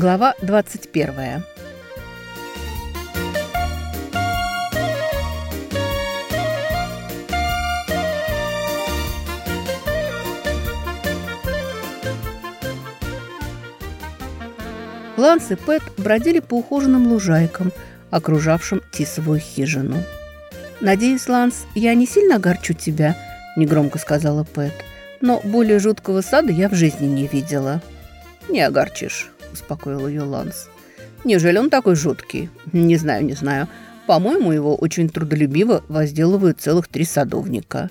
Глава 21. Ланс и Пэт бродили по ухоженным лужайкам, окружавшим тисовую хижину. «Надеюсь, Ланс, я не сильно огорчу тебя?» – негромко сказала Пэт. «Но более жуткого сада я в жизни не видела». «Не огорчишь», – успокоил ее Ланс. «Неужели он такой жуткий? Не знаю, не знаю. По-моему, его очень трудолюбиво возделывают целых три садовника».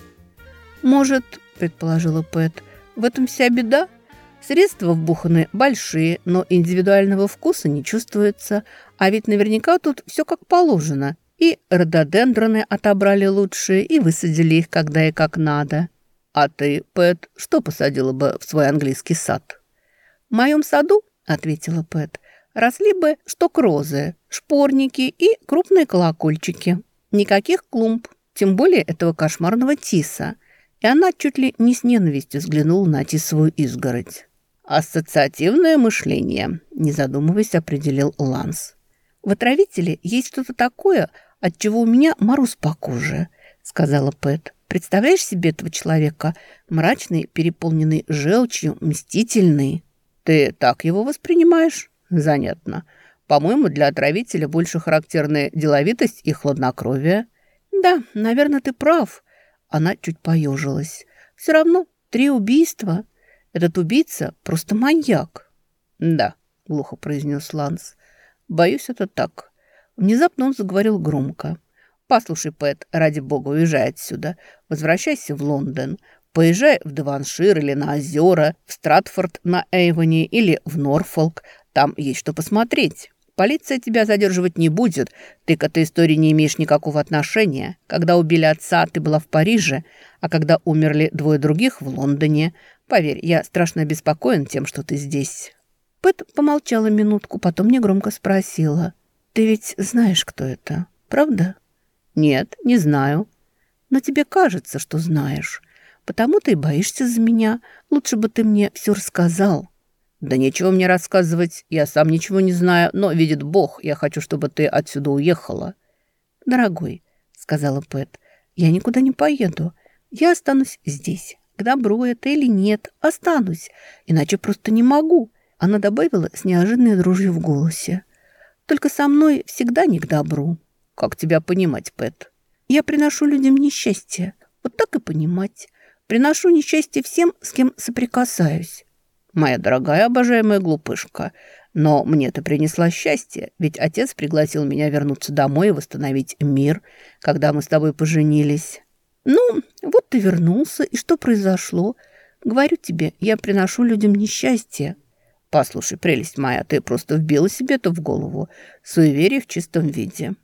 «Может, – предположила Пэт, – в этом вся беда?» Средства вбуханы большие, но индивидуального вкуса не чувствуется. А ведь наверняка тут все как положено. И рододендроны отобрали лучшие и высадили их когда и как надо. А ты, Пэт, что посадила бы в свой английский сад? В моем саду, ответила Пэт, росли бы шток-розы, шпорники и крупные колокольчики. Никаких клумб, тем более этого кошмарного тиса. И она чуть ли не с ненавистью взглянула на тисовую изгородь. «Ассоциативное мышление», – не задумываясь, определил Ланс. «В отравителе есть что-то такое, от чего у меня мороз по коже», – сказала Пэт. «Представляешь себе этого человека? Мрачный, переполненный желчью, мстительный». «Ты так его воспринимаешь?» «Занятно. По-моему, для отравителя больше характерны деловитость и хладнокровие». «Да, наверное, ты прав». Она чуть поежилась. «Все равно три убийства». Этот убийца просто маньяк. Да, глухо произнес Ланс. Боюсь, это так. Внезапно он заговорил громко. Послушай, Пэт, ради бога, уезжай отсюда. Возвращайся в Лондон. Поезжай в Деваншир или на озера, в Стратфорд на Эйвоне или в Норфолк. Там есть что посмотреть. Полиция тебя задерживать не будет. Ты к этой истории не имеешь никакого отношения. Когда убили отца, ты была в Париже, а когда умерли двое других в Лондоне. Поверь, я страшно обеспокоен тем, что ты здесь». Пэт помолчала минутку, потом негромко спросила. «Ты ведь знаешь, кто это, правда?» «Нет, не знаю». «Но тебе кажется, что знаешь. Потому ты и боишься за меня. Лучше бы ты мне все рассказал». «Да нечего мне рассказывать. Я сам ничего не знаю, но, видит Бог, я хочу, чтобы ты отсюда уехала». «Дорогой», — сказала Пэт, — «я никуда не поеду. Я останусь здесь. К добру это или нет, останусь, иначе просто не могу. Она добавила с неожиданной дружью в голосе. Только со мной всегда не к добру. Как тебя понимать, Пэт? Я приношу людям несчастье. Вот так и понимать. Приношу несчастье всем, с кем соприкасаюсь. Моя дорогая, обожаемая глупышка, но мне ты принесла счастье, ведь отец пригласил меня вернуться домой и восстановить мир, когда мы с тобой поженились. «Ну, вот ты вернулся, и что произошло? Говорю тебе, я приношу людям несчастье». «Послушай, прелесть моя, ты просто вбила себе это в голову. Суеверие в чистом виде».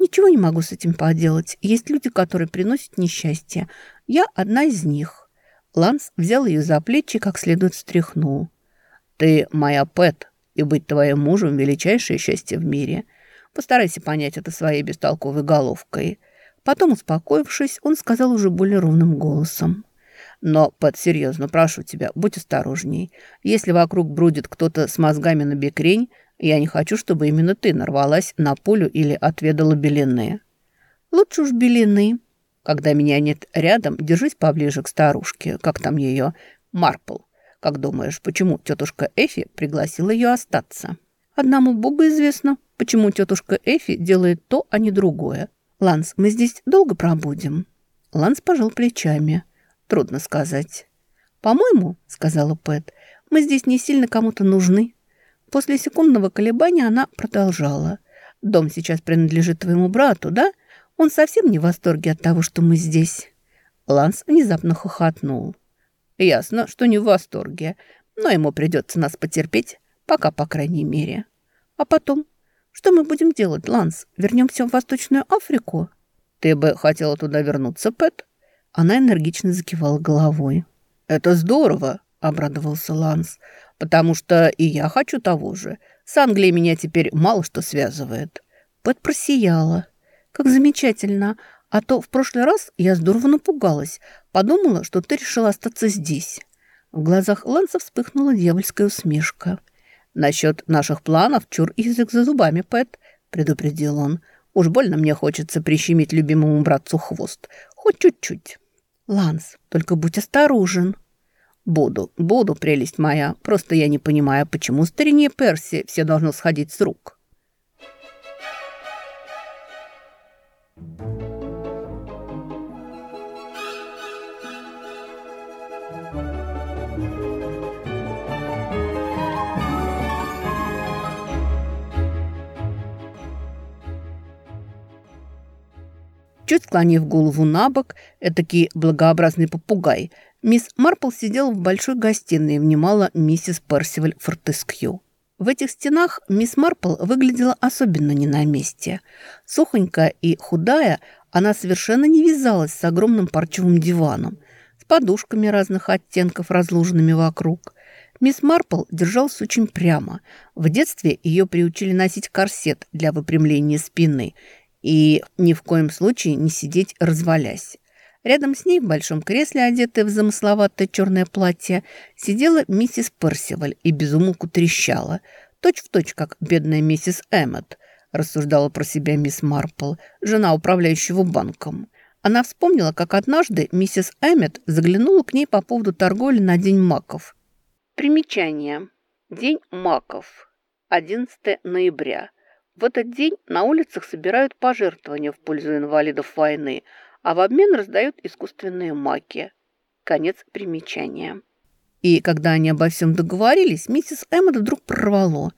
«Ничего не могу с этим поделать. Есть люди, которые приносят несчастье. Я одна из них». Ланс взял ее за плечи как следует встряхнул. «Ты моя Пэт, и быть твоим мужем – величайшее счастье в мире. Постарайся понять это своей бестолковой головкой». Потом, успокоившись, он сказал уже более ровным голосом. «Но, Пэт, серьезно, прошу тебя, будь осторожней. Если вокруг бродит кто-то с мозгами на бекрень, я не хочу, чтобы именно ты нарвалась на пулю или отведала белины». «Лучше уж белины». «Когда меня нет рядом, держись поближе к старушке. Как там ее? Марпл. Как думаешь, почему тетушка Эфи пригласила ее остаться?» «Одному Богу известно, почему тетушка Эфи делает то, а не другое», «Ланс, мы здесь долго пробудем?» Ланс пожал плечами. «Трудно сказать». «По-моему, — сказала Пэт, — мы здесь не сильно кому-то нужны». После секундного колебания она продолжала. «Дом сейчас принадлежит твоему брату, да? Он совсем не в восторге от того, что мы здесь». Ланс внезапно хохотнул. «Ясно, что не в восторге, но ему придется нас потерпеть, пока, по крайней мере. А потом что мы будем делать, Ланс? Вернемся в Восточную Африку?» «Ты бы хотела туда вернуться, Пэт?» Она энергично закивала головой. «Это здорово», — обрадовался Ланс, «потому что и я хочу того же. С Англией меня теперь мало что связывает». Пэт просияла. «Как замечательно! А то в прошлый раз я здорово напугалась. Подумала, что ты решила остаться здесь». В глазах Ланса вспыхнула дьявольская усмешка. «Насчет наших планов чур язык за зубами, Пэт», — предупредил он. «Уж больно мне хочется прищемить любимому братцу хвост. Хоть чуть-чуть». «Ланс, только будь осторожен». «Буду, буду, прелесть моя. Просто я не понимаю, почему старине Перси все должно сходить с рук». Чуть склонив голову на бок, этакий благообразный попугай, мисс Марпл сидела в большой гостиной и внимала миссис Персиваль Фортескью. В этих стенах мисс Марпл выглядела особенно не на месте. Сухонькая и худая, она совершенно не вязалась с огромным парчевым диваном, с подушками разных оттенков, разложенными вокруг. Мисс Марпл держалась очень прямо. В детстве ее приучили носить корсет для выпрямления спины – и ни в коем случае не сидеть развалясь. Рядом с ней в большом кресле, одетая в замысловатое черное платье, сидела миссис Персиваль и безумолку трещала, точь-в-точь, точь, как бедная миссис Эммет, рассуждала про себя мисс Марпл, жена управляющего банком. Она вспомнила, как однажды миссис Эммет заглянула к ней по поводу торговли на День маков. Примечание. День маков. 11 ноября. В этот день на улицах собирают пожертвования в пользу инвалидов войны, а в обмен раздают искусственные маки. Конец примечания. И когда они обо всем договорились, миссис Эммот вдруг прорвало.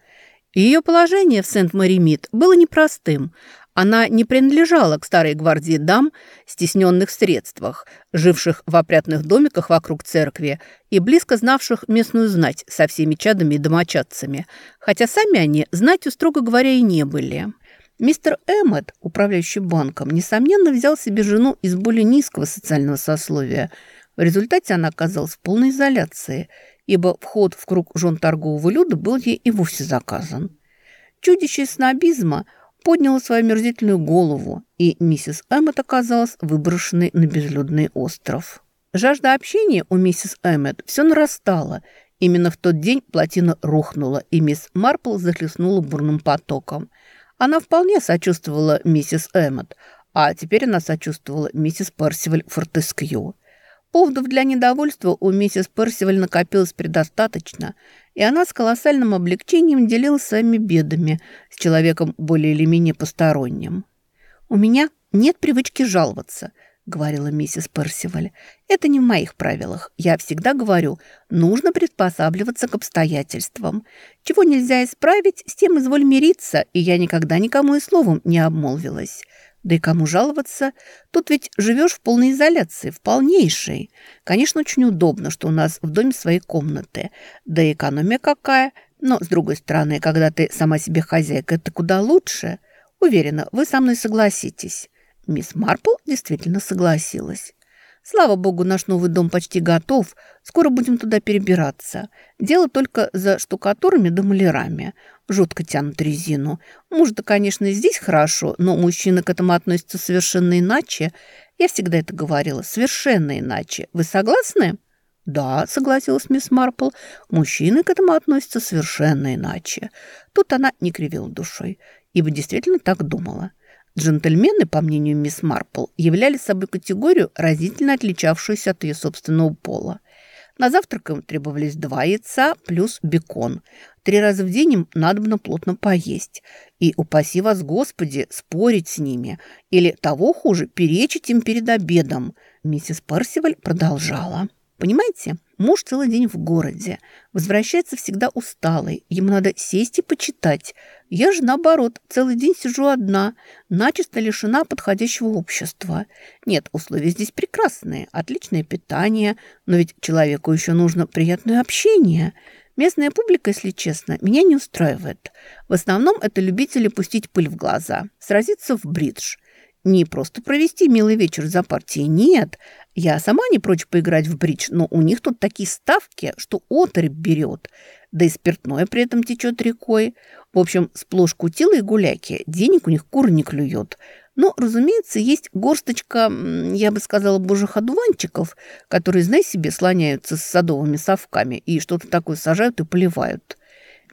Ее положение в Сент-Мари-Мид было непростым. Она не принадлежала к старой гвардии дам, стесненных в средствах, живших в опрятных домиках вокруг церкви и близко знавших местную знать со всеми чадами и домочадцами, хотя сами они знатью, строго говоря, и не были. Мистер Эммет, управляющий банком, несомненно взял себе жену из более низкого социального сословия. В результате она оказалась в полной изоляции, ибо вход в круг жен торгового люда был ей и вовсе заказан. Чудище снобизма – подняла свою мерзительную голову, и миссис Эммет оказалась выброшенной на безлюдный остров. Жажда общения у миссис Эммет все нарастала. Именно в тот день плотина рухнула, и мисс Марпл захлестнула бурным потоком. Она вполне сочувствовала миссис Эммет, а теперь она сочувствовала миссис Персиваль Фортескью. Поводов для недовольства у миссис Персиваль накопилось предостаточно, и она с колоссальным облегчением делилась своими бедами с человеком более или менее посторонним. «У меня нет привычки жаловаться», — говорила миссис Персиваль. «Это не в моих правилах. Я всегда говорю, нужно приспосабливаться к обстоятельствам. Чего нельзя исправить, с тем изволь мириться, и я никогда никому и словом не обмолвилась. Да и кому жаловаться? Тут ведь живешь в полной изоляции, в полнейшей. Конечно, очень удобно, что у нас в доме свои комнаты. Да и экономия какая. Но, с другой стороны, когда ты сама себе хозяйка, это куда лучше. Уверена, вы со мной согласитесь. Мисс Марпл действительно согласилась. Слава богу, наш новый дом почти готов. Скоро будем туда перебираться. Дело только за штукатурами да малярами. Жутко тянут резину. Может, конечно, здесь хорошо, но мужчины к этому относятся совершенно иначе. Я всегда это говорила, совершенно иначе. Вы согласны? «Да», — согласилась мисс Марпл, — «мужчины к этому относятся совершенно иначе». Тут она не кривила душой, ибо действительно так думала. Джентльмены, по мнению мисс Марпл, являли собой категорию, разительно отличавшуюся от ее собственного пола. На завтрак им требовались два яйца плюс бекон. Три раза в день им надобно плотно поесть. И, упаси вас, Господи, спорить с ними. Или, того хуже, перечить им перед обедом. Миссис Парсиваль продолжала. Понимаете, муж целый день в городе. Возвращается всегда усталый. Ему надо сесть и почитать. Я же, наоборот, целый день сижу одна, начисто лишена подходящего общества. Нет, условия здесь прекрасные, отличное питание, но ведь человеку еще нужно приятное общение. Местная публика, если честно, меня не устраивает. В основном это любители пустить пыль в глаза, сразиться в бридж. Не просто провести милый вечер за партией, нет. Я сама не прочь поиграть в бридж, но у них тут такие ставки, что отрыв берет. Да и спиртное при этом течет рекой. В общем, сплошь кутилы гуляки. Денег у них кур не клюет. Но, разумеется, есть горсточка, я бы сказала, божих одуванчиков, которые, знай себе, слоняются с садовыми совками и что-то такое сажают и поливают.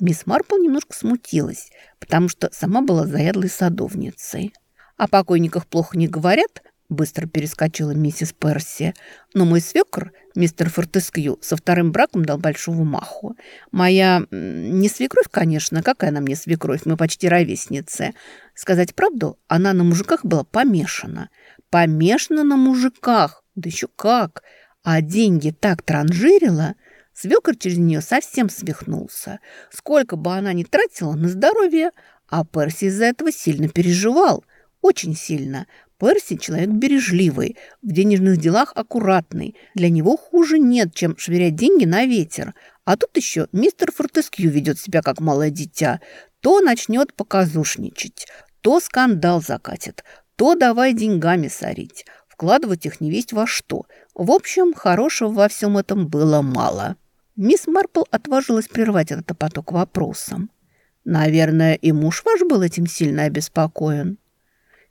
Мисс Марпл немножко смутилась, потому что сама была заядлой садовницей. О покойниках плохо не говорят, быстро перескочила миссис Перси. Но мой свекр, мистер Фортескью, со вторым браком дал большого маху. Моя не свекровь, конечно, какая она мне свекровь, мы почти ровесницы. Сказать правду, она на мужиках была помешана. Помешана на мужиках, да еще как. А деньги так транжирила, свекр через нее совсем свихнулся. Сколько бы она ни тратила на здоровье, а Перси из-за этого сильно переживал. Очень сильно, Перси человек бережливый, в денежных делах аккуратный. Для него хуже нет, чем швырять деньги на ветер. А тут еще мистер Фортескью ведет себя как малое дитя. То начнет показушничать, то скандал закатит, то давай деньгами сорить, вкладывать их не весть во что. В общем, хорошего во всем этом было мало. Мисс Марпл отважилась прервать этот поток вопросом. «Наверное, и муж ваш был этим сильно обеспокоен?»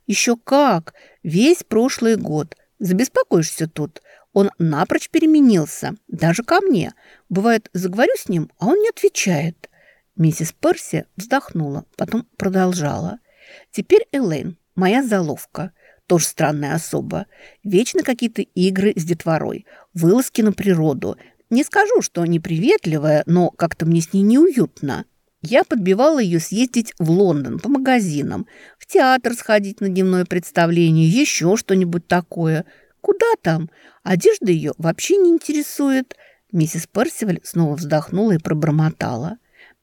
Еще как! Весь прошлый год. Забеспокоишься тут. Он напрочь переменился, даже ко мне. Бывает, заговорю с ним, а он не отвечает. Миссис Перси вздохнула, потом продолжала. Теперь Элейн, моя заловка, тоже странная особа. Вечно какие-то игры с детворой, вылазки на природу. Не скажу, что неприветливая, но как-то мне с ней неуютно. Я подбивала ее съездить в Лондон по магазинам, в театр сходить на дневное представление, еще что-нибудь такое. Куда там? Одежда ее вообще не интересует. Миссис Персиваль снова вздохнула и пробормотала.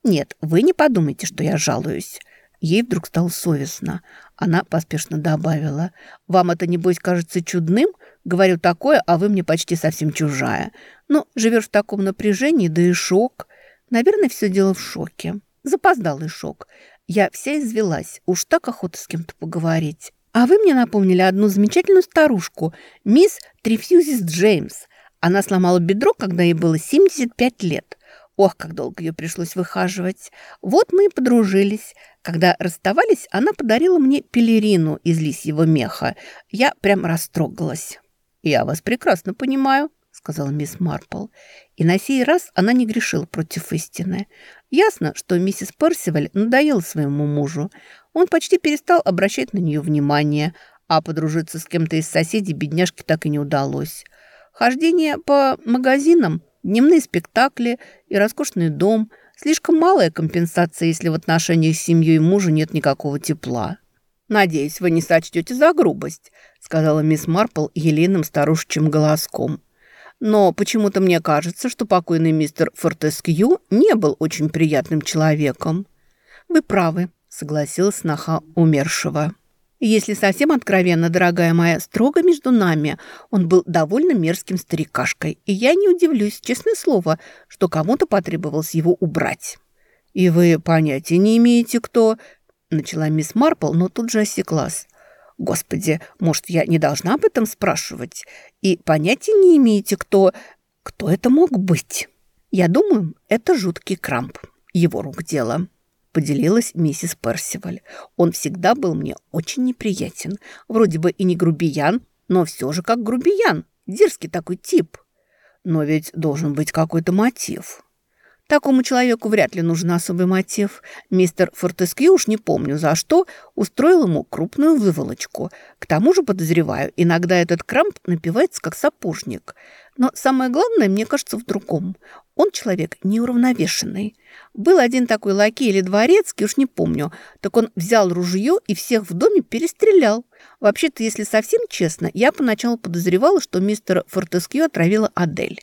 «Нет, вы не подумайте, что я жалуюсь». Ей вдруг стало совестно. Она поспешно добавила. «Вам это, небось, кажется чудным? Говорю такое, а вы мне почти совсем чужая. Ну, живешь в таком напряжении, да и шок. Наверное, все дело в шоке». Запоздалый шок. Я вся извелась. Уж так охота с кем-то поговорить. А вы мне напомнили одну замечательную старушку, мисс Трифьюзис Джеймс. Она сломала бедро, когда ей было 75 лет. Ох, как долго ее пришлось выхаживать. Вот мы и подружились. Когда расставались, она подарила мне пелерину из лисьего меха. Я прям растрогалась. «Я вас прекрасно понимаю», — сказала мисс Марпл. И на сей раз она не грешила против истины. Ясно, что миссис Персиваль надоела своему мужу. Он почти перестал обращать на нее внимание, а подружиться с кем-то из соседей бедняжке так и не удалось. Хождение по магазинам, дневные спектакли и роскошный дом – слишком малая компенсация, если в отношениях с семьей мужа нет никакого тепла. «Надеюсь, вы не сочтете за грубость», – сказала мисс Марпл елейным старушечьим голоском. Но почему-то мне кажется, что покойный мистер Фортескью не был очень приятным человеком. Вы правы, согласилась сноха умершего. Если совсем откровенно, дорогая моя, строго между нами, он был довольно мерзким старикашкой, и я не удивлюсь, честное слово, что кому-то потребовалось его убрать. «И вы понятия не имеете, кто...» Начала мисс Марпл, но тут же осеклась. Господи, может, я не должна об этом спрашивать? И понятия не имеете, кто... Кто это мог быть? Я думаю, это жуткий крамп. Его рук дело. Поделилась миссис Персиваль. Он всегда был мне очень неприятен. Вроде бы и не грубиян, но все же как грубиян. Дерзкий такой тип. Но ведь должен быть какой-то мотив. Такому человеку вряд ли нужен особый мотив. Мистер Фортескью, уж не помню за что, устроил ему крупную выволочку. К тому же, подозреваю, иногда этот крамп напивается как сапожник. Но самое главное, мне кажется, в другом. Он человек неуравновешенный. Был один такой лакей или дворецкий, уж не помню. Так он взял ружье и всех в доме перестрелял. Вообще-то, если совсем честно, я поначалу подозревала, что мистера Фортескью отравила Адель.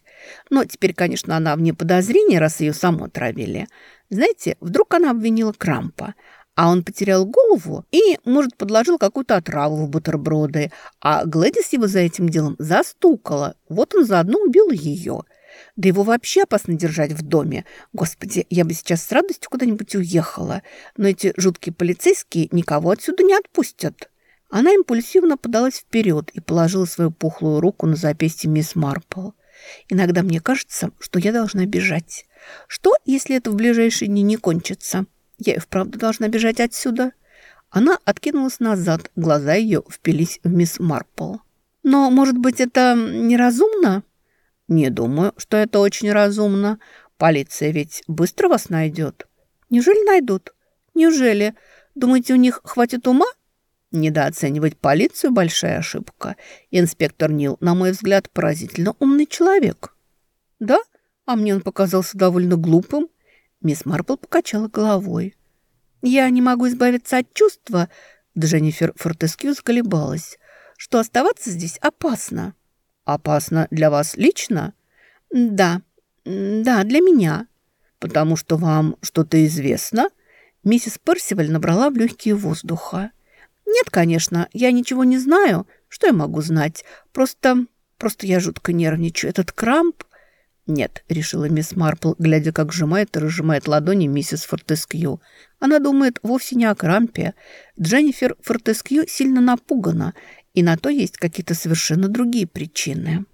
Но теперь, конечно, она вне подозрения, раз ее саму отравили. Знаете, вдруг она обвинила Крампа. А он потерял голову и, может, подложил какую-то отраву в бутерброды. А Глэдис его за этим делом застукала. Вот он заодно убил ее. Да его вообще опасно держать в доме. Господи, я бы сейчас с радостью куда-нибудь уехала. Но эти жуткие полицейские никого отсюда не отпустят. Она импульсивно подалась вперед и положила свою пухлую руку на запястье мисс Марпл. Иногда мне кажется, что я должна бежать. Что, если это в ближайшие дни не кончится? Я и вправду должна бежать отсюда. Она откинулась назад, глаза ее впились в мисс Марпл. Но, может быть, это неразумно? Не думаю, что это очень разумно. Полиция ведь быстро вас найдет. Неужели найдут? Неужели? Думаете, у них хватит ума? Недооценивать полицию – большая ошибка. Инспектор Нил, на мой взгляд, поразительно умный человек. Да? А мне он показался довольно глупым. Мисс Марпл покачала головой. Я не могу избавиться от чувства, Дженнифер Фортескью заколебалась, что оставаться здесь опасно. Опасно для вас лично? Да, да, для меня. Потому что вам что-то известно? Миссис Персиваль набрала в легкие воздуха. Нет, конечно, я ничего не знаю. Что я могу знать? Просто, просто я жутко нервничаю. Этот крамп... «Нет», — решила мисс Марпл, глядя, как сжимает и разжимает ладони миссис Фортескью. Она думает вовсе не о крампе. Дженнифер Фортескью сильно напугана, и на то есть какие-то совершенно другие причины.